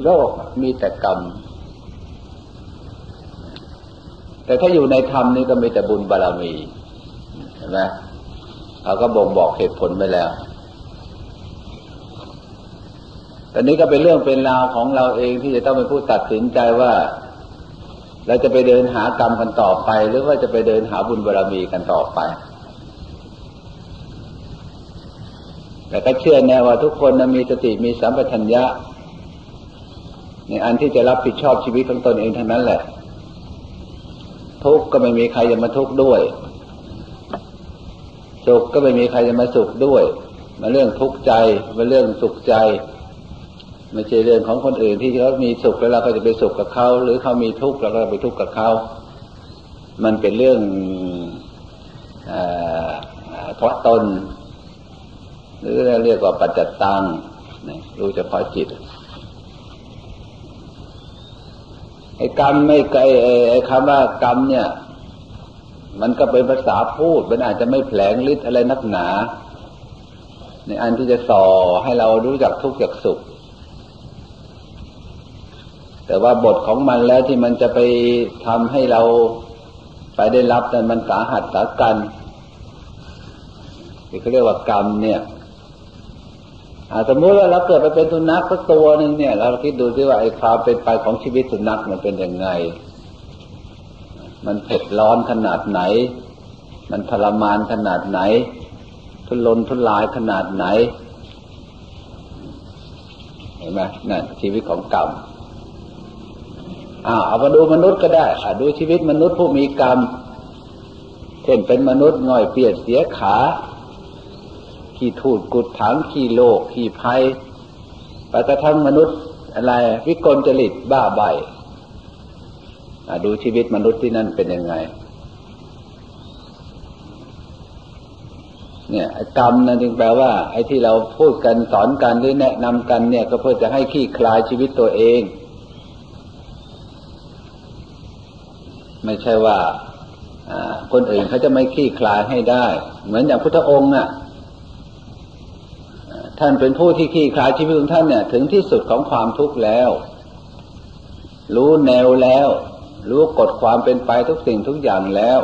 โลกมีแต่กรรม แต่ถ้าอยู่ในธรรมนี่ก็มีแต่บุญบารรมีเห็นไหมเราก็บ่งบอกเหตุผลไปแล้วตอนนี้ก็เป็นเรื่องเป็นราวของเราเองที่จะต้องเป็นผู้ตัดสินใจว่า เราจะไปเดินหากรรมกันต่อไป หรือว่าจะไปเดินหาบุญบารรมีกันต่อไป แต่ก็เชื่อแน่ว่าทุกคนนะมีสติมีสัมปชัญญะ ในอันที่จะรับผิดชอบชีวิตของตนเองเทั้งนั้นแหละ ทุกข์ก็ไม่มีใครจะมาทุกข์ด้วย สุขก็ไม่มีใครจะมาสุขด้วย มาเรื่องทุกข์ใจมาเรื่องสุขใจไม่ใช่เรื่องของคนอื่นที่เขามีสุขแล้วเราก็จะไปสุขกับเขาหรือเขามีทุกข์เราก็ไปทุกข์กับเขามันเป็นเรื่องทวตน หรือเรียกว่าปัจจตังรู้เฉพาะจิต ไอ้กรรมไม่ไกลไอ้คำว่ากรรมเนี่ย มันก็เป็นภาษาพูดมันอาจจะไม่แผลงฤทธิ์อะไรนักหนา ในอันที่จะส่อให้เรารู้จักทุกข์จากสุข แต่ว่าบทของมันแล้วที่มันจะไปทำให้เราไปได้รับนั้นมันสาหัสสากันที่เขาเรียกว่ากรรมเนี่ย สมมติว่าเราเกิดไปเป็นสุนัขสักตัวหนึ่งเนี่ย เราคิดดูซิว่าไอ้ความเป็นไปของชีวิตสุนัขมันเป็นยังไง มันเผ็ดร้อนขนาดไหน มันทรมานขนาดไหน ทุรนทุรายขนาดไหน เห็นไหมนั่นชีวิตของกรรมอ้าวเอามาดูมนุษย์ก็ได้ดูชีวิตมนุษย์ผู้มีกรรมเช่นเป็นมนุษย์ง่อยเปียกเสียขา ขี้ทูดกุดถังขี้โลกขี้ภัยปกระทั่งมนุษย์อะไรวิกลจริตบ้าใบดูชีวิตมนุษย์ที่นั่นเป็นยังไง เนี่ยกรรมนั่นจึงแปลว่า ไอ้ที่เราพูดกันสอนกันหรือแนะนำกันเนี่ย ก็เพื่อจะให้ขี้คลายชีวิตตัวเอง ไม่ใช่ว่าคนอื่นเขาจะไม่ขี้คลายให้ได้ เหมือนอย่างพุทธองค์น่ะ ท่านเป็นผู้ที่ขี้คลายชีวิตของท่านเนี่ย ถึงที่สุดของความทุกข์แล้ว รู้แนวแล้ว รู้กฎความเป็นไปทุกสิ่งทุกอย่างแล้ว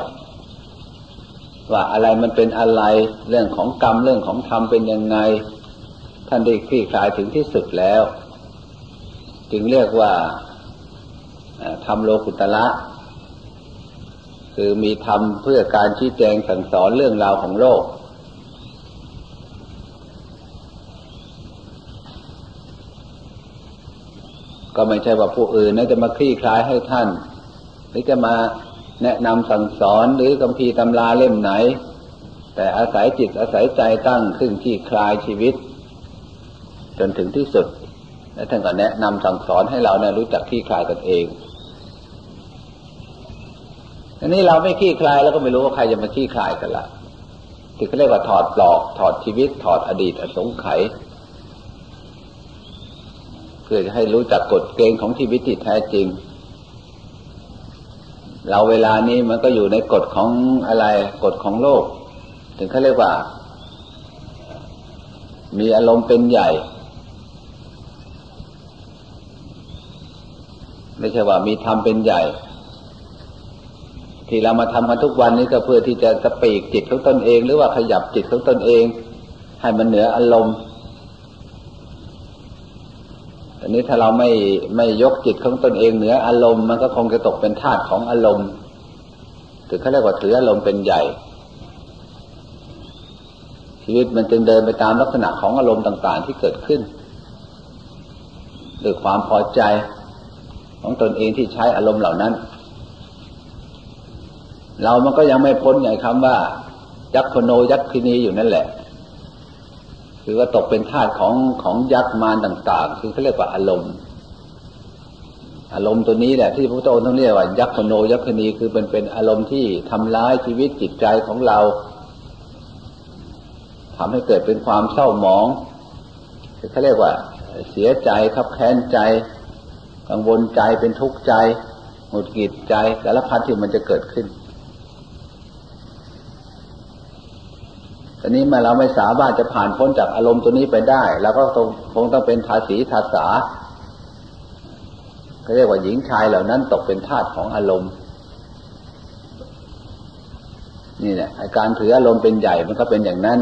ว่าอะไรมันเป็นอะไร เรื่องของกรรมเรื่องของธรรมเป็นยังไง ท่านได้คลี่คลายถึงที่สุดแล้ว จึงเรียกว่าธรรมโลกุตละคือมีธรรมเพื่อการชี้แจงสั่งสอนเรื่องราวของโลก ก็ไม่ใช่ว่าผู้อื่นนะจะมาคลี่คลายให้ท่าน หรือจะมาแนะนำสั่งสอนหรือคัมภีร์ตำราเล่มไหน แต่อาศัยจิตอาศัยใจตั้งขึ้นที่คลายชีวิต จนถึงที่สุด และท่านก็แนะนำสั่งสอนให้เราเนี่ยรู้จักคลี่คลายกันเองอันนี้เราไม่คลี่คลายแล้วก็ไม่รู้ว่าใครจะมาคลี่คลายกันละที่เขาเรียกว่าถอดปลอก ถอดชีวิต ถอดอดีตอสงไขย พื่อจะให้รู้จักกฎเกณฑ์ของชีวิตที่แท้จริง เราเวลานี้มันก็อยู่ในกฎของอะไรกฎของโลก ถึงเขาเรียกว่า มีอารมณ์เป็นใหญ่ ไม่ใช่ว่ามีธรรมเป็นใหญ่ ที่เรามาทำกันทุกวันนี้ก็เพื่อที่จะสปีกจิตของตนเอง หรือว่าขยับจิตของตนเอง ให้มันเหนืออารมณ์ อันนี้ถ้าเราไม่ไม่ยกจิตของตนเองเหนืออารมณ์มันก็คงจะตกเป็นทาสของอารมณ์ถือเขาเรียกว่าถืออารมณ์เป็นใหญ่ ชีวิตมันจึงเดินไปตามลักษณะของอารมณ์ต่าง ๆ ที่เกิดขึ้นด้วยความพอใจของตนเองที่ใช้อารมณ์เหล่านั้น เรามันก็ยังไม่พ้นไงคำว่ายักษ์โนยักษ์คินีอยู่นั่นแหละ คือว่าตกเป็นทาสของของยักษ์มารต่าง ๆ คือเขาเรียกว่าอารมณ์ อารมณ์ตัวนี้แหละที่พระพุทธองค์ต้องเรียกว่ายักษ์โนยักษณีคือเป็นเป็นอารมณ์ที่ทำร้ายชีวิตจิตใจของเราทำให้เกิดเป็นความเศร้าหมองเขาเรียกว่า เสียใจขับแค้นใจ กังวลใจเป็นทุกข์ใจหงุดหงิดใจสารพัดที่มันจะเกิดขึ้น อนนี้เมื่อเราไม่สามารถจะผ่านพ้นจากอารมณ์ตัวนี้ไปได้เราก็คงต้องเป็นภาษีภาษาเขาเรียกว่าหญิงชายเหล่านั้นตกเป็นทาสของอารมณ์ นี่แหละอาการถืออารมณ์เป็นใหญ่มันก็เป็นอย่างนั้น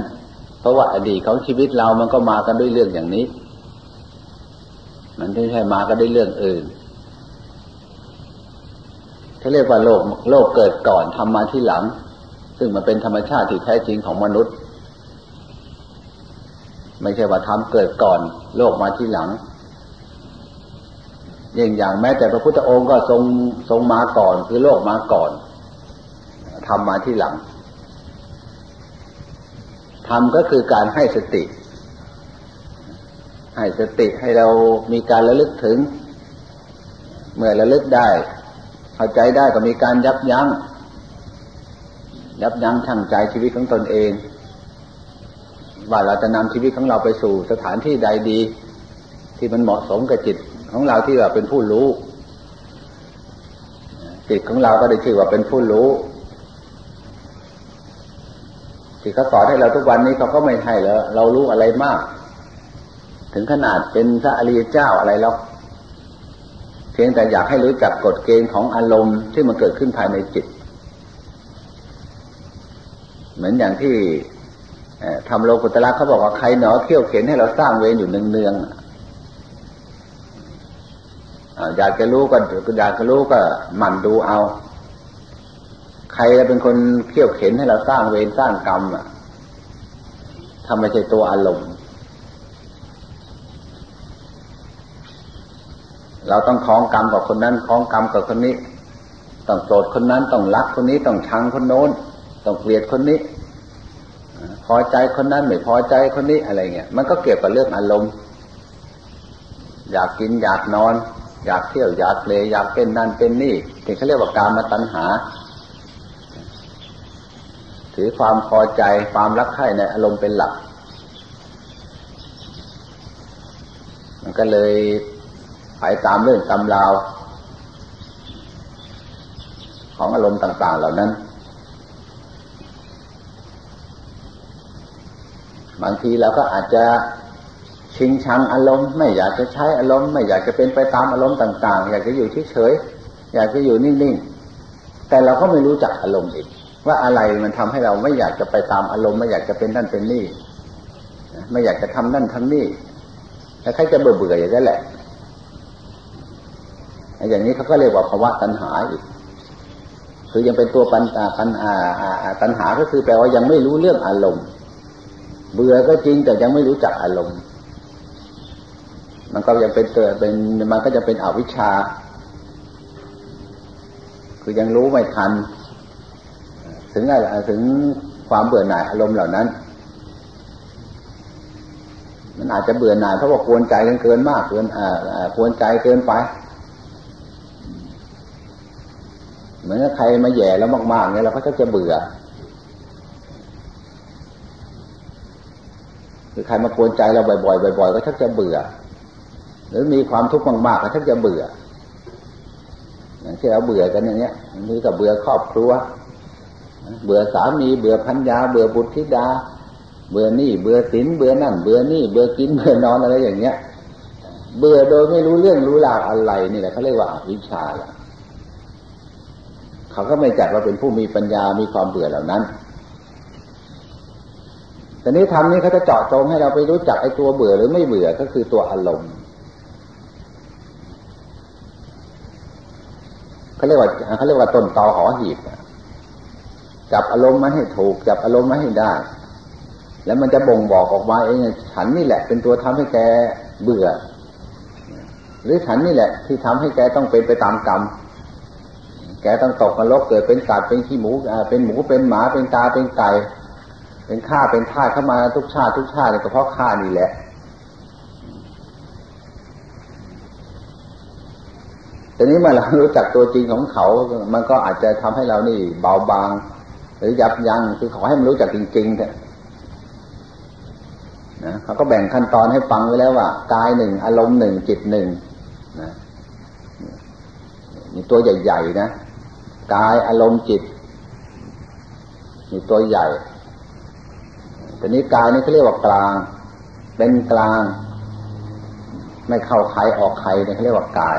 เพราะว่าอดีตของชีวิตเรามันก็มากันด้วยเรื่องอย่างนี้ มันไม่ใช่มากันด้วยเรื่องอื่นเขาเรียกว่าโลกโลกเกิดก่อนทำมาที่หลัง ซึ่งมันเป็นธรรมชาติที่แท้จริงของมนุษย์ ไม่ใช่ว่าทำเกิดก่อน โลกมาที่หลังอย่างอย่างแม้แต่พระพุทธองค์ก็ทรงทรงมาก่อน คือโลกมาก่อนทำมาที่หลังทำก็คือการให้สติ ให้สติให้เรามีการระลึกถึง เมื่อระลึกได้เข้าใจได้ก็มีการยับยัง้งยับยั้งชั่งใจชีวิตของตนเอง ว่าเราจะนำชีวิตของเราไปสู่สถานที่ใดดี ที่มันเหมาะสมกับจิตของเราที่ว่าเป็นผู้รู้จิตของเราก็ได้ชื่อว่าเป็นผู้รู้ที่เขาสอนให้เราทุกวันนี้เขาก็ไม่ให้แล้วเรารู้อะไรมาก ถึงขนาดเป็นพระอริยเจ้าอะไรแล้วเพียงแต่อยากให้รู้จักกฎเกณฑ์ของอารมณ์ที่มันเกิดขึ้นภายในจิต เหมือนอย่างที่ ทำโลกุตละเขาบอกว่าใครหนอเขี่ยวเข็นให้เราสร้างเวรอยู่เนืองๆอยากจะรู้ก็อยากจะรู้ก็หมั่นดูเอา ใครเป็นคนเขี่ยวเข็นให้เราสร้างเวรสร้างกรรมอะทำไม่ใช่ตัวอารมณ์ เราต้องคล้องกรรมกับคนนั้นคล้องกรรมกับคนนี้ ต้องโกรธคนนั้นต้องรักคนนี้ต้องชังคนโน้น ต้องเกลียดคนนี้ พอใจคนนั้นไม่พอใจคนนี้อะไรเงี้ยมันก็เกี่ยวกับเรื่องอารมณ์ อยากกินอยากนอน อยากเที่ยวอยากเลยอยากเป็นนั่นเป็นนี่ถึงเขาเรียกว่าการมาตัณหา ถือความพอใจความรักใคร่ในอารมณ์เป็นหลัก มันก็เลยไปตามเรื่องตำราวของอารมณ์ต่าง ๆ เหล่านั้น บางทีเราก็อาจจะชิงชังอารมณ์ไม่อยากจะใช้อารมณ์ไม่อยากจะเป็นไปตามอารมณ์ต่าง ๆ อยากจะอยู่เฉยๆอยากจะอยู่นิ่งๆแต่เราก็ไม่รู้จักอารมณ์อีก ว่าอะไรมันทำให้เราไม่อยากจะไปตามอารมณ์ ไม่อยากจะเป็นนั่นเป็นนี่ไม่อยากจะทำนั่นทำนี่แต่ใครจะเบื่อเบื่ออย่างนั้นแหละอย่างนี้เขาก็เรียกว่าภาวะตัณหาอีก คือยังเป็นตัวปัญญาปัญหาตัณหาก็คือแปลว่ายังไม่รู้เรื่องอารมณ์ เบื่อก็จริงแต่ยังไม่รู้จักอารมณ์ มันก็ยังเป็นเกิดเป็นมันก็จะเป็นอวิชชา คือยังรู้ไม่ทัน ถึงอะไรถึงความเบื่อหน่ายอารมณ์เหล่านั้น มันอาจจะเบื่อหน่ายเพราะว่าควรใจกันเกินมากเกินอ่าควรใจเกินไปเหมือนกับใครมาแย่แล้วมากๆเนี่ยเราก็จะเบื่อ คือใครมากวนใจเราบ่อยๆบ่อย ๆ ก็ชักจะเบื่อ หรือมีความทุกข์มากๆก็ชักจะเบื่อ อย่างที่เราเบื่อกันอย่างเนี้ยนี่ก็เบื่อครอบครัว เบื่อสามี เบื่อพันยา เบื่อบุตรธิดา เบื่อนี่ เบื่อสินเบื่อนั่น เบื่อนี่ เบื่อกิน เบื่อนอนอะไรอย่างเงี้ย เบื่อโดยไม่รู้เรื่องรู้ราวอะไรนี่แหละเขาเรียกว่าวิชาละเขาก็ไม่จัดว่าเป็นผู้มีปัญญา มีความเบื่อเหล่านั้น แต่นี้ทำนี้เขาจะเจาะจงให้เราไปรู้จักไอ้ตัวเบื่อหรือไม่เบื่อก็คือตัวอารมณ์เขาเรียกว่าเขาเรียกว่าต้นตอหอหีบจับอารมณ์มาให้ถูกจับอารมณ์มาให้ได้ แล้วมันจะบ่งบอกออกมาเองฉันนี่แหละ เป็นตัวทำให้แกเบื่อ หรือฉันนี่แหละ ที่ทำให้แกต้องเป็นไปตามกรรมแกต้องตกนรกเกิดเป็นสัตว์เป็นขี้หมูเป็นหมูเป็นหมาเป็นตาเป็นไก่ เป็นข้าเป็นท่าเข้ามาทุกชาติทุกชาติเลยก็เพราะข้านี่แหละ ทีนี้เมื่อเรารู้จักตัวจริงของเขา มันก็อาจจะทำให้เรานี่เบาบาง หรือยับยัง้งคือขอให้มันรู้จักจริงๆเถอะนะเขาก็แบ่งขั้นตอนให้ฟังไว้แล้วว่ากายหนึ่งอารมณ์หนึ่งจิตหนึ่งนะนี่ตัวใหญ่ๆนะกายอารมณ์จิต มีตัวใหญ่ แต่นี้กายนี่เขาเรียกว่ากลาง เป็นกลาง ไม่เข้าใครออกใครเนี่ยเขาเรียกว่ากาย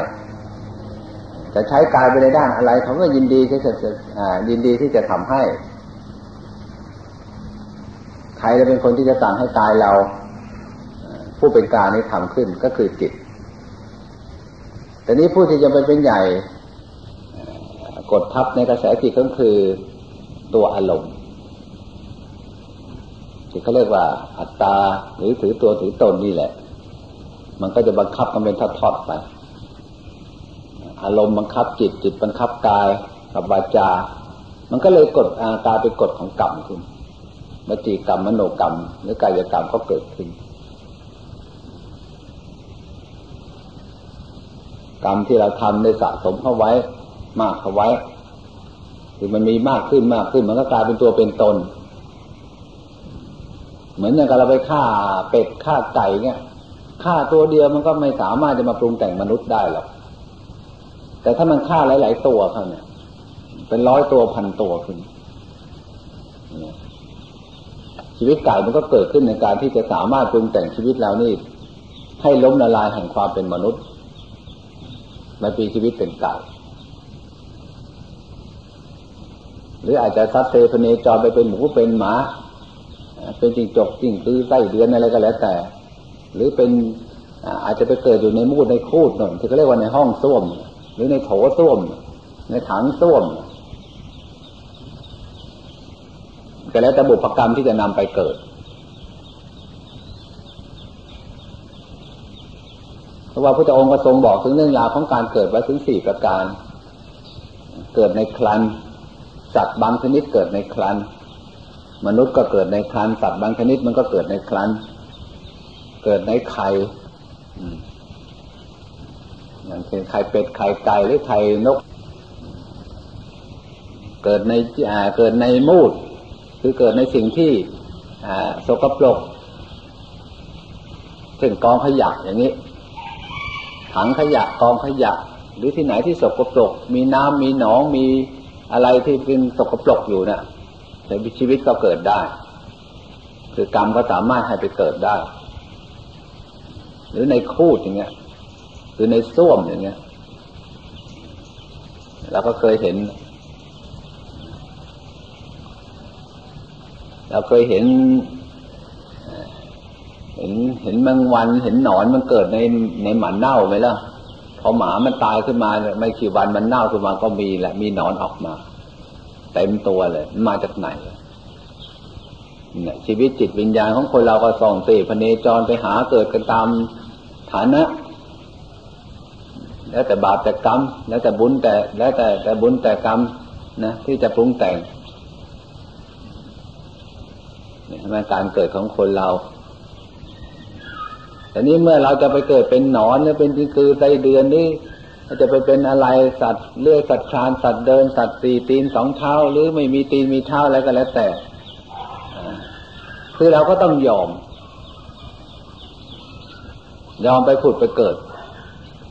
แต่ใช้กายไปในด้านอะไรเขาก็ยินดีที่จะยินดีที่จะทำให้ ใครจะเป็นคนที่จะสั่งให้กายเรา ผู้เป็นกายนี้ทำขึ้นก็คือจิตแต่นี้ผู้ที่จะไปเป็นใหญ่กดทับในกระแสจิตก็คือตัวอารมณ์ ที่เขาเรียกว่า อัตตาหรือถือตัวถือตนนี่แหละ มันก็จะบังคับกันเป็นทอดๆไป อารมณ์บังคับจิตจิตบังคับกายกับบาจา มันก็เลยกดอากาเป็นกฎของกรรมขึ้นมจีกรรมมโนกรรม หรือกายกรรมก็เกิดขึ้น กรรมที่เราทำได้สะสมเข้าไว้ มากเข้าไว้ คือมันมีมากขึ้นมากขึ้น มันก็กลายเป็นตัวเป็นตน เหมือนอย่างเราไปฆ่าเป็ดฆ่าไก่เนี่ยฆ่าตัวเดียวมันก็ไม่สามารถจะมาปรุงแต่งมนุษย์ได้หรอกแต่ถ้ามันฆ่าหลาย ๆ ตัวเขาเนี่ย เป็นร้อยตัวพันตัวขึ้นชีวิตไก่มันก็เกิดขึ้นในการที่จะสามารถปรุงแต่งชีวิตเรานี่ ให้ล้มละลายแห่งความเป็นมนุษย์มาปีชีวิตเป็นไก่หรืออาจจะซัดเซพเนจรไปเป็นหมูเป็นหมา เป็นจิงจกจิงคือไส้เดือนอะไรก็แล้วแต่ หรือเป็นอาจจะไปเกิดอยู่ในมูดในคูดหน่อยที่เขาเรียกว่าในห้องส้วม หรือในโถส้วม ในถังส้วมก็แล้วแต่บุพกรรมที่จะนำไปเกิดเพราะว่าพระองค์ก็ทรงบอกถึงเรื่องราวของการเกิดไว้ถึงสี่ประการ เกิดในครันสัตว์บางชนิดเกิดในครัน มนุษย์ก็เกิดในครันสัตว์บางชนิดมันก็เกิดในครันเกิดในไข่อย่างเช่นไข่เป็ดไข่ไก่หรือไข่นก เกิดในอ่าเกิดในมูดคือเกิดในสิ่งที่ อ่าสกปรกเช่นกองขยะอย่างนี้ ถังขยะกองขยะ หรือที่ไหนที่สกปรก มีน้ำมีหนองมีอะไรที่เป็นสกปรกอยู่เนะ่ย ในชีวิตก็เกิดได้ คือกรรมก็สามารถให้ไปเกิดได้ หรือในคูดอย่างเงี้ย หรือในส้วมอย่างเงี้ยเราก็เคยเห็น เราเคยเห็น เห็นเห็นแมงวันเห็นหนอนมันเกิดในในหมันเน่าไหมล่ะพอหมามันตายขึ้นมาไม่กี่วันมันเน่าขึ้นมาก็มีแหละมีหนอนออกมา เต็มตัวเลย มาจากไหนเนี่ยชีวิตจิตวิญญาณของคนเราก็ส่องเสพเนจรไปหาเกิดกันตามฐานะ แล้วแต่บาปแต่กรรม แล้วแต่บุญแต่ แล้วแต่แต่บุญแต่กรรมนะที่จะปรุงแต่งเนี่ยมการเกิดของคนเราแต่นี้เมื่อเราจะไปเกิดเป็นหนอนหรือเป็นคือไตเดือนนี่ จะไปเป็นอะไรสัตว์เลือยสัตว์คลานสัตว์เดินสัตว์สี่ตีนสองเท้า หรือไม่มีตีนมีเท้าอะไรก็แล้วแต่คือเราก็ต้องยอม ยอมไปผุดไปเกิด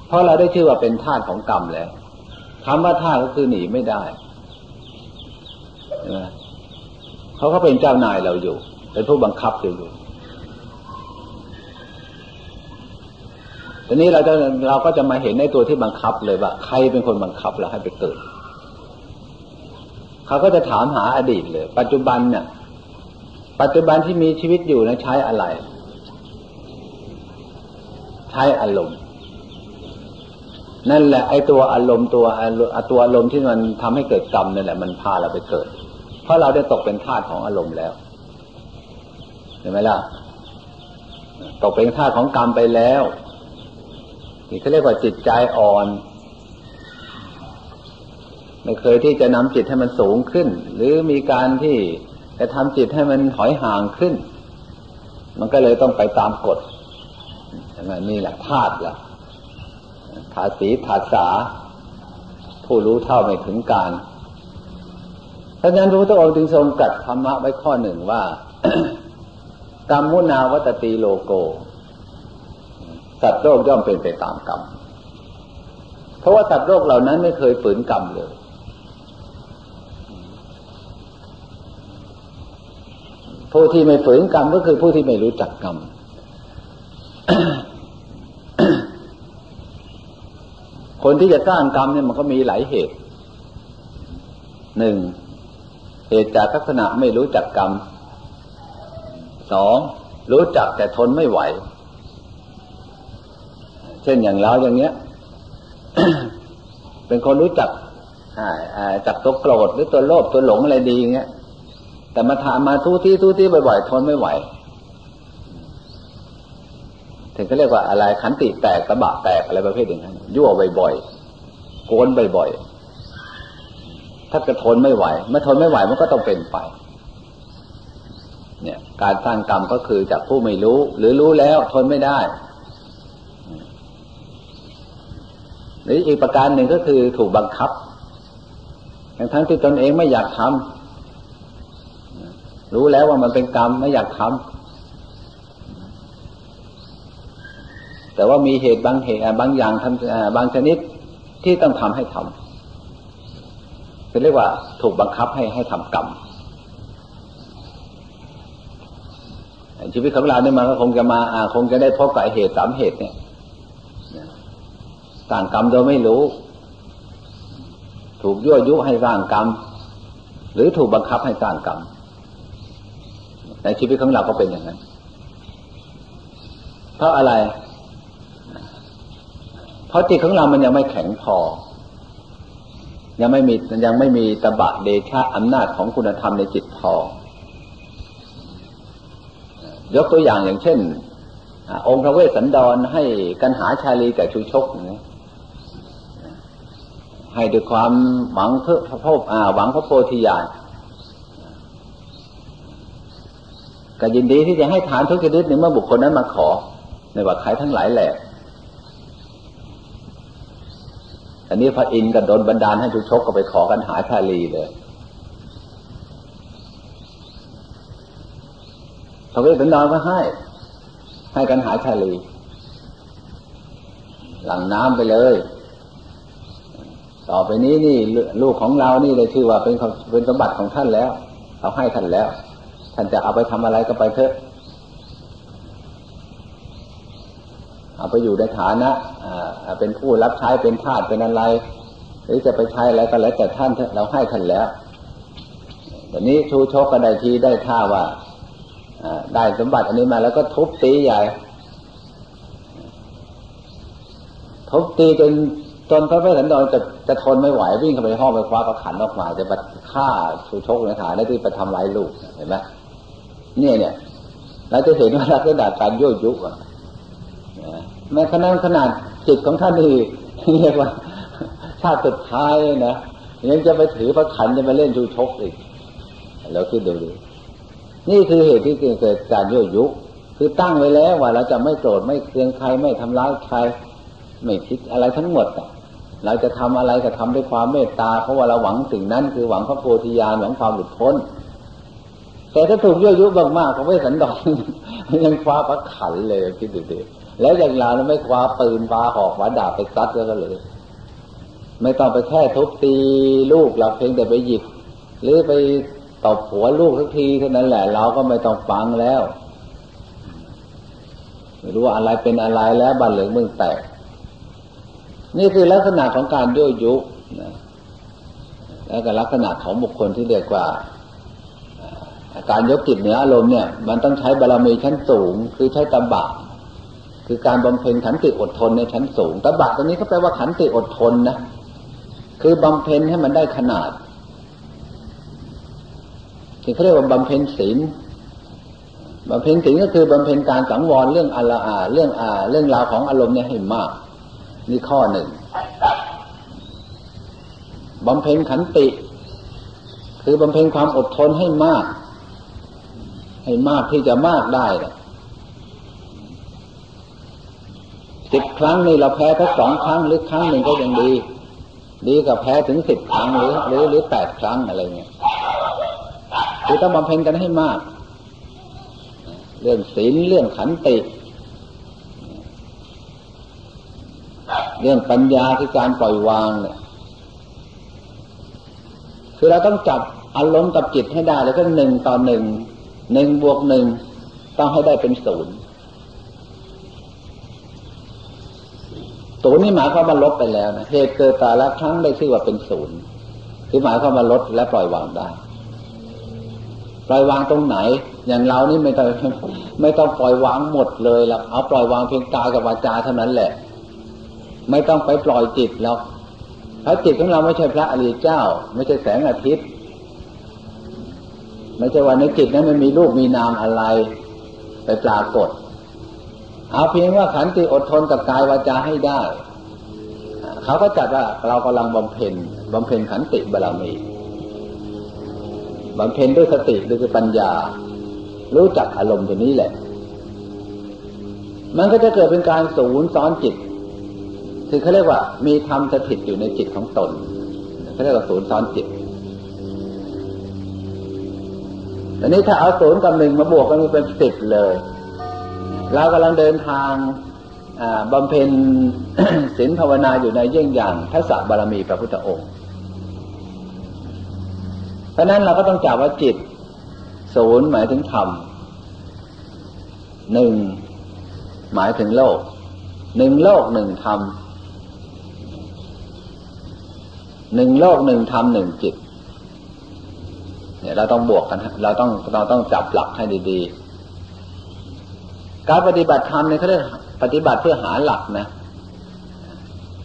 เพราะเราได้ชื่อว่าเป็นทาสของกรรมแล้วคำว่าทาสก็คือหนีไม่ได้เขาก็เป็นเจ้านายเราอยู่ เป็นผู้บังคับอยู่อยู่ ทีนี้เราจะเราก็จะมาเห็นในตัวที่บังคับเลยว่าใครเป็นคนบังคับเราให้ไปเกิด เขาก็จะถามหาอดีตเลย ปัจจุบันเนี่ย ปัจจุบันที่มีชีวิตอยู่นะใช้อะไร ใช้อารมณ์ นั่นแหละไอ้ตัวอารมณ์ตัวตัวอารมณ์ที่มันทำให้เกิดกรรมนั่นแหละมันพาเราไปเกิด เพราะเราได้ตกเป็นทาสของอารมณ์แล้วเห็นไหมล่ะ ตกเป็นทาสของกรรมไปแล้ว นี่เขาเรียกว่าจิตใจอ่อน ไม่เคยที่จะนำจิตให้มันสูงขึ้น หรือมีการที่จะทำจิตให้มันถอยห่างขึ้น มันก็เลยต้องไปตามกฎนี่แหละธาตุละธาสีธาสาผู้รู้เท่าไม่ถึงการเพราะฉะนั้นพระพุทธองค์จึงทรงกัดธรรมะไว้ข้อหนึ่งว่ากรรมมุนาวัตตีโลโก สัตว์โลกย่อมเป็นไปตามกรรม เพราะว่าสัตว์โลกเหล่านั้นไม่เคยฝืนกรรมเลย ผู้ที่ไม่ฝืนกรรมก็คือผู้ที่ไม่รู้จักกรรม คนที่จะสร้างกรรมเนี่ยมันก็มีหลายเหตุ หนึ่งเหตุจากลักษณะไม่รู้จักกรรม สองรู้จักแต่ทนไม่ไหว เช่นอย่างเราอย่างเนี้ย เป็นคนรู้จักจักตัวโกรธหรือตัวโลภตัวหลงอะไรดีเงี้ย แต่มาถามมาทุที่ทุที่บ่อยๆทนไม่ไหว ถึงก็เรียกว่าอะไรขันติแตกตะบะแตกอะไรประเภทอย่างนั้นยั่วบ่อยๆโกนบ่อยๆถ้าจะทนไม่ไหวเมื่อทนไม่ไหวมันก็ต้องเป็นไปเนี่ย การสร้างกรรมก็คือจากผู้ไม่รู้ หรือรู้แล้วทนไม่ได้ หรืออีกประการหนึ่งก็คือถูกบังคับทั้งทั้งที่ตนเองไม่อยากทำรู้แล้วว่ามันเป็นกรรมไม่อยากทำแต่ว่ามีเหตุบางเหตุบางอย่างทำบางชนิดที่ต้องทำให้ทำจะเรียกว่าถูกบังคับให้ให้ทำกรรมชีวิตของเราเนี่ยมันก็คงจะมาคงจะได้พบกับเหตุสามเหตุเนี่ย ต่างกรรมโดยไม่รู้ ถูกยั่วยุให้สร้างกรรม หรือถูกบังคับให้สร้างกรรมในชีวิตของเราก็เป็นอย่างนั้น เพราะอะไร เพราะจิตของเรามันยังไม่แข็งพอ ยังไม่มียังไม่มีตบะเดชะอำนาจของคุณธรรมในจิตพอ ยกตัวอย่างอย่างเช่น องค์พระเวสสันดรให้กันหาชาลีแต่ชูชกนี้ ให้ด้วยความหวังเพื่อพระพอ่าหวังพระโพธิญาณก็ยินดีที่จะให้ทานทุกชนิดในเมื่อบุคคลนั้นมาขอ ในว่าใครทั้งหลายแหละอันนี้พระอินทร์ก็โดนบันดาลให้ทุกชกก็ไปขอกันหาชาลีเลยพระเวสสันดรก็ให้ ให้กันหาชาลี หลังน้ำไปเลย ต่อไปนี้นี่ลูกของเรานี่เลยชื่อว่าเป็นเป็นสมบัติของท่านแล้วเราให้ท่านแล้ว ท่านจะเอาไปทำอะไรก็ไปเถอะ เอาไปอยู่ในฐานะเป็นผู้รับใช้เป็นทาสเป็นอะไร หรือจะไปใช้อะไรก็แล้วแต่ท่านเราให้ท่านแล้วแต่นี้ชูชกกันได้ทีได้ท่าว่าได้สมบัติอันนี้มาแล้วก็ทุบตีใหญ่ทุบตีจน จนพระเวสสันดรจะจะทนไม่ไหววิ่งเข้าไปในห้องไปคว้าพระขันออกมา จะไปฆ่าชูชกในฐานแล้ที่ไปทำร้ายลูกเห็นไหมเนี่ยเนี่ยเราจะเห็นว่าลักษณะการยั่วยุอะแม้ขนาดขนาดจิตของท่านนี่เรียกว่าชาติสุดท้ายนะยังจะไปถือพระขันจะมาเล่นชูชกอีกแล้วคิดดูดินี่คือเหตุที่เกิดการยั่วยุ คือตั้งไว้แล้วว่าเราจะไม่โกรธไม่เคืองใครไม่ทำร้ายใคร ไม่คิดอะไรทั้งหมดอะ เราจะทำอะไรก็ทำด้วยความเมตตาเพราะว่าเราหวังสิ่งนั้น คือหวังพระโพธิญาณหวังความหลุดพ้น แต่ถ้าถูกยั่วยุบมากๆของเวสันดรยังคว้าพระขันเลยคิดดูดิแล้วอย่างเราไม่คว้าปืนฟ้าหอกฟ้าดาบไปซัดก็เลย ไม่ต้องไปแค่ทุบตีลูกเราเพียงแต่ไปหยิบ หรือไปตบหัวลูกทักทีเท่านั้นแหละ เราก็ไม่ต้องฟังแล้วไม่รู้ว่าอะไรเป็นอะไรแล้วบันเหลืองมึงแตก นี่คือลักษณะของการยั่วยุนะแล้วก็ลักษณะของบุคคลที่เรียกว่าการยกจิตเหนืออารมณ์เนี่ยมันต้องใช้บารมีชั้นสูง คือใช้ตบะ คือการบำเพ็ญขันติอดทนในชั้นสูงตบะตรงนี้ก็แปลว่าขันติอดทนนะคือบำเพ็ญให้มันได้ขนาดที่เขาเรียกว่าบำเพ็ญศีลบำเพ็ญศีลก็คือบำเพ็ญการสังวรเรื่องอาอาเรื่องอาเรื่องราวของอารมณ์เนี่ยให้มาก นี่ข้อหนึ่งบำเพ็ญขันติ คือบำเพ็ญความอดทนให้มาก ให้มากที่จะมากได้สิบครั้งนี่เราแพ้ทั้งสองครั้งหรือครั้งหนึ่งก็ยังดี ดีกับแพ้ถึงสิบครั้งหรือ หรือหรือแปดครั้งอะไรเงี้ยคือต้องบำเพ็ญกันให้มาก เรื่องศีลเรื่องขันติ เรื่องปัญญาคือการปล่อยวางเนี่ยคือเราต้องจับอารมณ์กับจิตให้ได้ แล้วก็หนึ่งต่อหนึ่งหนึ่งบวกหนึ่งต้องให้ได้เป็นศูนย์ศูนย์นี่หมายความว่าลบไปแล้วนะเหตุเกิดแต่ละครั้งได้ชื่อว่าเป็นศูนย์คือหมายความว่าลดและปล่อยวางได้ปล่อยวางตรงไหน อย่างเรานี่ไม่ต้องไม่ต้องปล่อยวางหมดเลยหรอกเอาปล่อยวางเพียงกายกับวาจาเท่านั้นแหละ ไม่ต้องไปปล่อยจิตแล้วพระจิตของเราไม่ใช่พระอริยเจ้า ไม่ใช่แสงอาทิตย์ ไม่ใช่ว่าในจิตนั้นมันมีรูปมีนามอะไร ไปปรากฏ เอาเพียงว่าขันติอดทนกับกายวาจาให้ได้ เขาก็จัดว่าเรากำลังบำเพ็ญบำเพ็ญขันติบารมีบำเพ็ญด้วยสติหรือปัญญา รู้จักอารมณ์ตัวนี้แหละ มันก็จะเกิดเป็นการสูญซ้อนจิต คือเขาเรียกว่ามีธรรมสถิตอยู่ในจิตของตนเขาเรียกว่าศูนย์ซ้อนจิตอันนี้ถ้าเอาศูนย์กับหนึ่งมาบวกกันมันเป็นสิบเลย เรากำลังเดินทางบำเพ็ญศีลภาวนาอยู่ในเยี่ยงอย่างทัศบารมีพระพุทธองค์ เพราะนั้นเราก็ต้องจับว่าจิตศูนย์หมายถึงธรรมหนึ่งหมายถึงโลกหนึ่งโลกหนึ่งธรรม หนึ่งโลกหนึ่งธรรมหนึ่งจิต เนี่ย เราต้องบวกกัน เราต้องเราต้องจับหลักให้ดีๆ การปฏิบัติธรรมเนี่ยเขาเรียกปฏิบัติเพื่อหาหลักนะ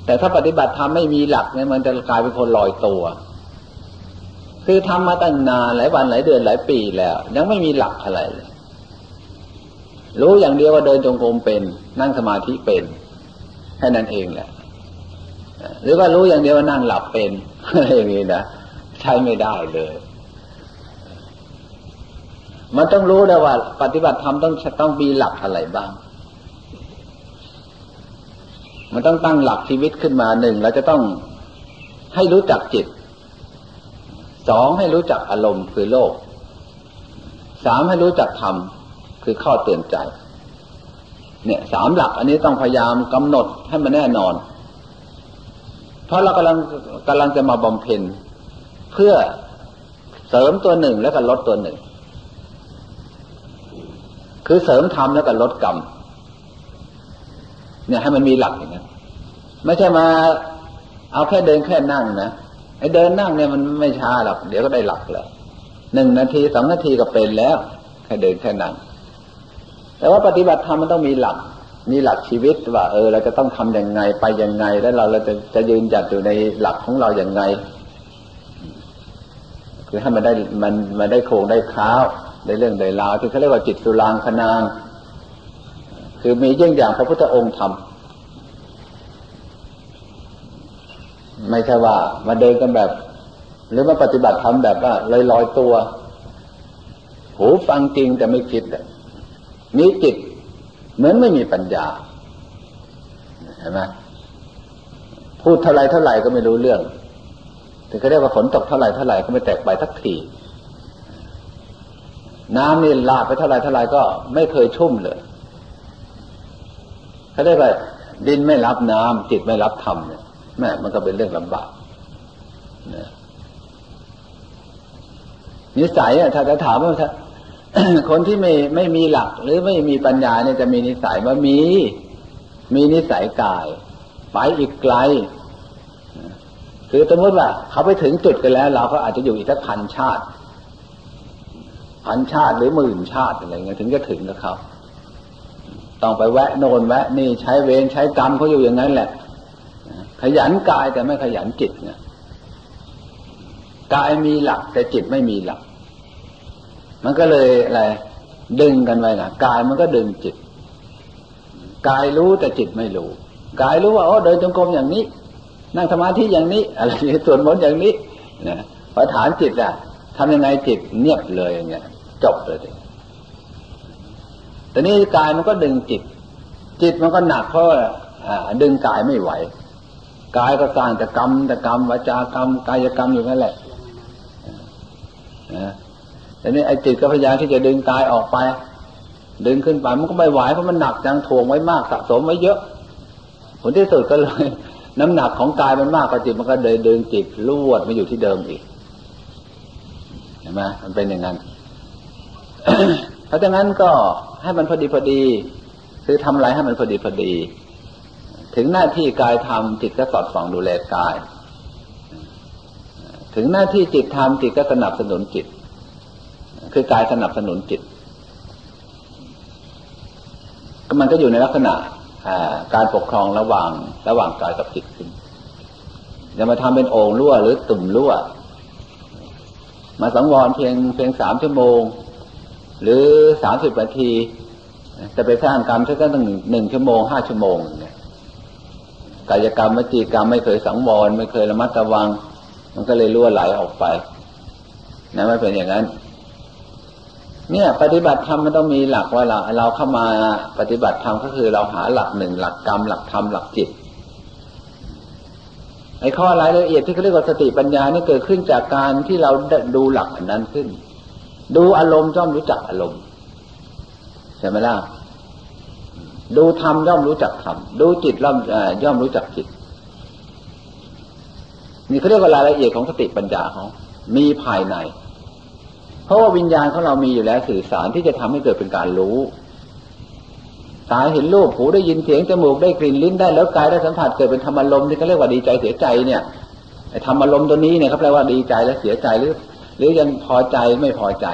แต่ถ้าปฏิบัติธรรมไม่มีหลักเนี่ยมันจะกลายเป็นคนลอยตัว คือทำมาตั้งนานหลายวันหลายเดือนหลายปีแล้ว ยังไม่มีหลักอะไรเลยรู้อย่างเดียวว่าเดินจงกรมเป็น นั่งสมาธิเป็นแค่นั้นเองแหละ หรือว่ารู้อย่างเดียวว่านั่งหลับเป็นอะไรอย่างนี้นะใช้ไม่ได้เลย มันต้องรู้ได้ว่า ปฏิบัติธรรมต้องต้องมีหลักอะไรบ้าง มันต้องตั้งหลักชีวิตขึ้นมาหนึ่งเราจะต้องให้รู้จักจิตสองให้รู้จักอารมณ์คือโลกสามให้รู้จักธรรมคือข้อเตือนใจ เนี่ยสามหลักอันนี้ต้องพยายามกำหนดให้มันแน่นอน เพราะเรากำลังกำลังจะมาบำเพ็ญเพื่อเสริมตัวหนึ่งแล้วก็ลดตัวหนึ่ง คือเสริมธรรมแล้วก็ลดกรรมเนี่ยให้มันมีหลักอย่างนี้ไม่ใช่มาเอาแค่เดินแค่นั่งนะไอ้เดินนั่งเนี่ยมันไม่ช้าหรอกเดี๋ยวก็ได้หลักแล้วหนึ่งนาทีสองนาทีก็เป็นแล้ว แค่เดินแค่นั่งแต่ว่าปฏิบัติธรรมมันต้องมีหลัก มีหลักชีวิตว่า เออ เราจะต้องทํำยังไงไปยังไง แล้วเราเราจะจะยืนหยัดอยู่ในหลักของเราอย่างไง คือให้มันได้มันมันได้โครงได้ค้าวในเรื่องใดราวที่เขาเรียกว่าจิตสุรางคนาง คือมีเยี่ยงอย่างพระพุทธองค์ทำไม่ใช่ว่ามาเดินกันแบบ หรือมาปฏิบัติทำแบบว่าลอยลอยตัว หูฟังจริงแต่ไม่คิดมีจิต เหมือนไม่มีปัญญาเห็นไหมพูดเท่าไรเท่าไรก็ไม่รู้เรื่อง ถึงเขาเรียกว่าฝนตกเท่าไรเท่าไรก็ไม่แตกใบทักทีน้ำนี่ลาดไปเท่าไรเท่าไรก็ไม่เคยชุ่มเลยเขาเรียกว่าดินไม่รับน้ำจิตไม่รับธรรมเนี่ยแม่มันก็เป็นเรื่องลำบากนิสัยอะถ้าจะถามว่าถ้า คนที่ไม่ไม่มีหลักหรือไม่มีปัญญาเนี่ยจะมีนิสัยว่ามี มีนิสัยกาย ไปอีกไกล คือสมมติว่า เขาไปถึงจุดกันแล้ว เราก็อาจจะอยู่อีกสักพันชาติ พันชาติหรือหมื่นชาติอะไรเงี้ยถึงจะถึงกับเขาต้องไปแวะโนนแวะ นี่ใช้เวรใช้กรรมเขาอยู่อย่างนั้นแหละ ขยันกายแต่ไม่ขยันจิตเนี่ยกายมีหลักแต่จิตไม่มีหลัก มันก็เลยอะไรดึงกันไว้นะกายมันก็ดึงจิตกายรู้แต่จิตไม่รู้กายรู้ว่าอ๋อเดินจงกรมอย่างนี้ นั่งสมาธิอย่างนี้ อะไรส่วนมนต์อย่างนี้นะพอฐานจิตอะทำยังไงจิตเงียบเลยอย่างเงี้ยจบเลยแต่นี้กายมันก็ดึงจิต จิตมันก็หนักเพราะดึงกายไม่ไหวกายก็สร้างแต่กรรมแต่กรรมวาจากรรมกายกรรมอยู่นั่นแหละ แต่นี้ไอ้จิตก็พยายามที่จะดึงกายออกไป ดึงขึ้นไปมันก็ไม่ไหวเพราะมันหนักจังถ่วงไว้มากสะสมไว้เยอะ ผลที่สุดก็เลย น้ำหนักของกายมันมากกว่าจิตมันก็เลยดึงจิตลวดมาอยู่ที่เดิมอีกเห็นไหมมันเป็นอย่างนั้นเพราะฉะนั้นก็ให้มันพอดีพอดีคือทำอะไรให้มันพอดีพอดี ถึงหน้าที่กายทำจิตก็สอดส่องดูแลกาย ถึงหน้าที่จิตทำจิตก็สนับสนุนจิต คือกายสนับสนุนจิต ก็มันก็อยู่ในลักษณะการปกครองระหว่างระหว่างกายกับจิตขึ้นอย่ามาทำเป็นโอ่งรั่วหรือตุ่มรั่ว มาสังวรเพียงเพียงสามชั่วโมง หรือสามสิบนาทีจะไปสร้างกรรมใช้ก็ตั้งหนึ่งชั่วโมงห้าชั่วโมงเนี่ยกายกรรมวจีกรรมไม่เคยสังวร ไม่เคยระมัดระวัง มันก็เลยรั่วไหลออกไปนะไม่เป็นอย่างนั้น เนี่ย ปฏิบัติธรรมมันต้องมีหลักว่าเราเราเข้ามาปฏิบัติธรรมก็คือเราหาหลักหนึ่งหลักกรรมหลักธรรมหลักจิตไอ้ข้อรายละเอียดที่เขาเรียกว่าสติปัญญานี่เกิดขึ้นจากการที่เราดูหลักอันนั้นขึ้น ดูอารมณ์ย่อมรู้จักอารมณ์ใช่ไหมล่ะดูธรรมย่อมรู้จักธรรมดูจิตย่อมย่อมรู้จักจิต นี่เขาเรียกว่ารายละเอียดของสติปัญญาเขามีภายใน ราะว่าวิญญาณของเรามีอยู่แล้วสื่อสารที่จะทำให้เกิดเป็นการรู้ ตาเห็นรูปหูได้ยินเสียงจมูกได้กลิ่นลิ้นได้แล้วกายได้สัมผัสเกิดเป็นธรรมอารมณ์ที่เขาเรียกว่าดีใจเสียใจเนี่ยธรรมอารมณ์ตัวนี้เนี่ยเขาแปลว่าดีใจและเสียใจหรือ หรือยังพอใจไม่พอใจ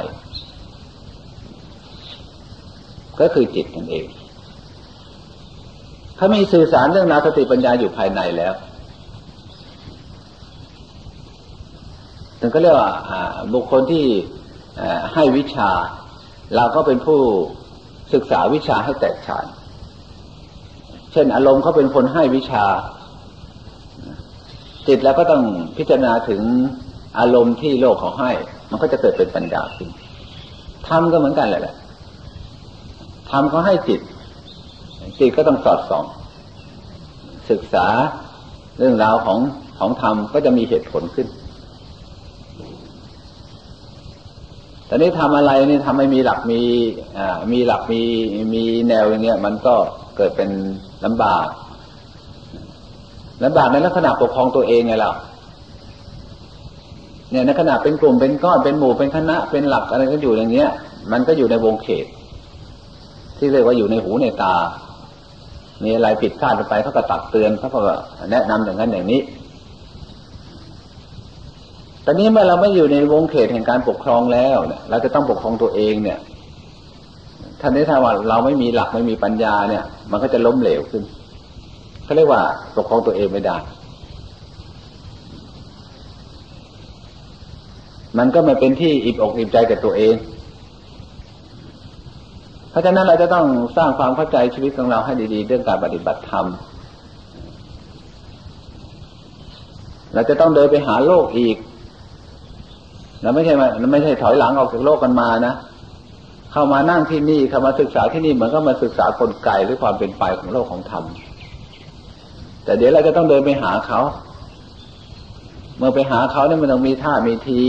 ก็คือจิตนั่นเองเขามีสื่อสารเรื่องนาสติปัญญาอยู่ภายในแล้วถึงก็เรียกว่าบุคคลที่ ให้วิชา เราก็เป็นผู้ศึกษาวิชาให้แตกฉาน เช่นอารมณ์เขาเป็นคนให้วิชา จิตแล้วก็ต้องพิจารณาถึงอารมณ์ที่โลกเขาให้ มันก็จะเกิดเป็นปัญญาขึ้นทำก็เหมือนกันแหละทำเขาให้จิต จิตก็ต้องสอดส่อง ศึกษาเรื่องราวของของธรรมก็จะมีเหตุผลขึ้น แต่นี้ทำอะไรนี่ทำให้มีหลักมีอ่ามีหลักมีมีแนวอย่างเงี้ยมันก็เกิดเป็นลำบากลำบากในลักษณะปกครองตัวเองไงเราเนี่ยในขณะเป็นกลุ่มเป็นก้อนเป็นหมู่เป็นคณะเป็นหลักอะไรก็อยู่อย่างเงี้ย มันก็อยู่ในวงเขต ที่เรียกว่าอยู่ในหูในตา มีอะไรผิดพลาดไปเขาก็ตักเตือนเขาก็แนะนำอย่างนั้นอย่างนี้ ตอนนี้เมื่อเราไม่อยู่ในวงเขตแห่งการปกครองแล้วเนี่ย เราจะต้องปกครองตัวเองเนี่ยท่านนี้ถ้าว่าเราไม่มีหลักไม่มีปัญญาเนี่ย มันก็จะล้มเหลวขึ้นเขาเรียกว่าปกครองตัวเองไม่ได้ มันก็มาเป็นที่อิบอกอิบใจกับตัวเอง เพราะฉะนั้นเราจะต้องสร้างความเข้าใจชีวิตของเราให้ดี ๆ เรื่องการปฏิบัติธรรม เราจะต้องเดินไปหาโลกอีก เราไม่ใช่มาไม่ใช่ถอยหลังออกจากโลกกันมานะเข้ามานั่งที่นี่เข้ามาศึกษาที่นี่เหมือนก็มาศึกษากลไกหรือความเป็นไปของโลกของธรรมแต่เดี๋ยวเราจะต้องเดินไปหาเขาเมื่อไปหาเขาเนี่ยมันต้องมีท่ามีที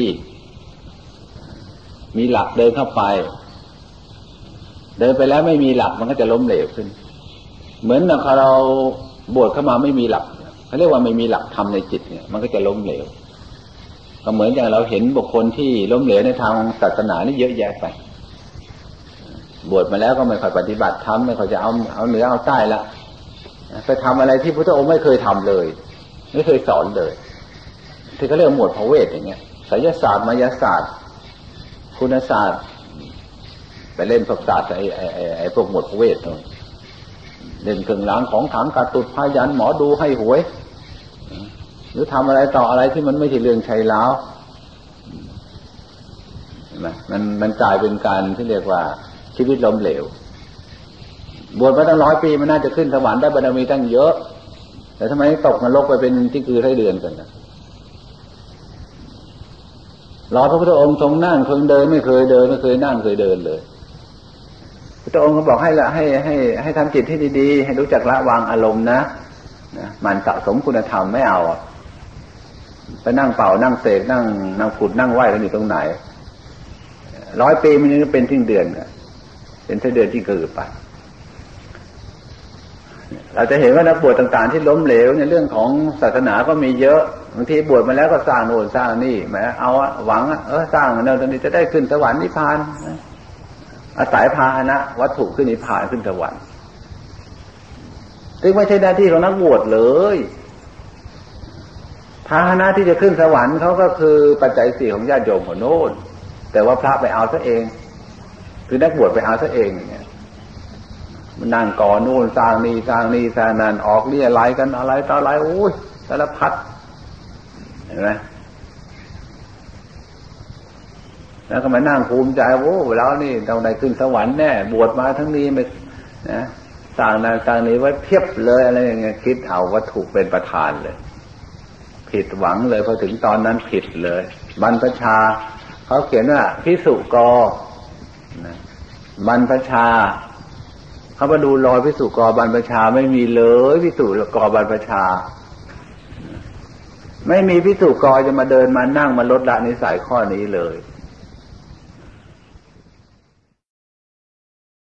มีหลักเดินเข้าไป เดินไปแล้วไม่มีหลักมันก็จะล้มเหลวขึ้น เหมือนเราบวชเข้ามาไม่มีหลักเขาเรียกว่าไม่มีหลักธรรมในจิตเนี่ย มันก็จะล้มเหลว ก็เหมือนอย่างเราเห็นบุคคลที่ล้มเหลวในทางศาสนานี่เยอะแยะไป บวชมาแล้วก็ไม่ค่อยปฏิบัติทำไม่ค่อยจะเอาเอาเหนือเอาใต้ละไปทำอะไรที่พระองค์ไม่เคยทำเลย ไม่เคยสอนเลยที่เขาเรียกหมวดพระเวทอย่างเงี้ยศิลศาสตร์มายาศาสตร์ คุณศาสตร์ไปเล่นพวกศาสตร์ไอ้ไอ้ไอ้พวกหมวดพระเวทตรงเล่นเครื่องรางของถังการตุดพายันหมอดูให้หวย หรือทำอะไรต่ออะไรที่มันไม่ใช่เรื่องชัยล้าวนไหมมันมันกลายเป็นการที่เรียกว่าชีวิตล้มเหลว บวชมาตั้งร้อยปีมันน่าจะขึ้นสวรรค์ได้บารมีตั้งเยอะ แต่ทำไมตกนรกไปเป็นที่คือให้เดือนกันนะรอพระพุทธองค์ทรงนั่งเคยเดิน ไม่เคยเดิน ไม่เคยนั่งเคยเดินเลยพระองค์ก็บอกให้ละให้ให้ให้ทำจิตให้ดีๆ ให้รู้จักละวางอารมณ์นะนะมันสะสมคุณธรรมไม่เอา ไปนั่งเป่านั่งเสกนั่งนั่งขุดนั่งไหวกันอยู่ตรงไหนร้อยปีมันยังเป็นทิ้งเดือนเป็นเส้เดือนที่เกิดไปเราจะเห็นว่านักบวชต่างๆที่ล้มเหลวในเรื่องของศาสนาก็มีเยอะบางทีบวชมาแล้วก็สร้างโน่นสร้างนี่แหมเอาหวังเออสร้างเนตอนนี้จะได้ขึ้นสวรรค์นิพพานอาศัยพาหนะ วัตถุขึ้นนิพพานขึ้นสวรรค์ซึ่งไม่ใช่หน้าที่ของนักบวชเลย พาหนะที่จะขึ้นสวรรค์เขาก็คือปัจจัยสี่ของญาติโยมของโน้นแต่ว่าพระไปเอาซะเอง คือนักบวชไปเอาซะเองเนี่ยมันนั่งก่อนู่นสร้างนี่สร้างนี่สร้างนั่นออกเรียอะไรกันอะไรต่ออะไรโอ้ยสารพัดเห็นไหมแล้วก็มานั่งภูมิใจโอ้แล้วนี่เราได้ขึ้นสวรรค์แน่บวชมาทั้งนี้ไม่นะสร้างนั้นสร้างนี้ไว้เพียบเลยอะไรอย่างเงี้ยคิดเอาวัตถุเป็นประธานเลย ผิดหวังเลยพอถึงตอนนั้นผิดเลย บรรพชาเขาเขียนว่าพิสุกอบรรพชาเขามาดูรอยพิสุกรบรรพชาไม่มีเลยพิสุกรบรรพชา ไม่มีพิสุกรจะมาเดินมานั่งมาลดละนิสัยข้อนี้เลย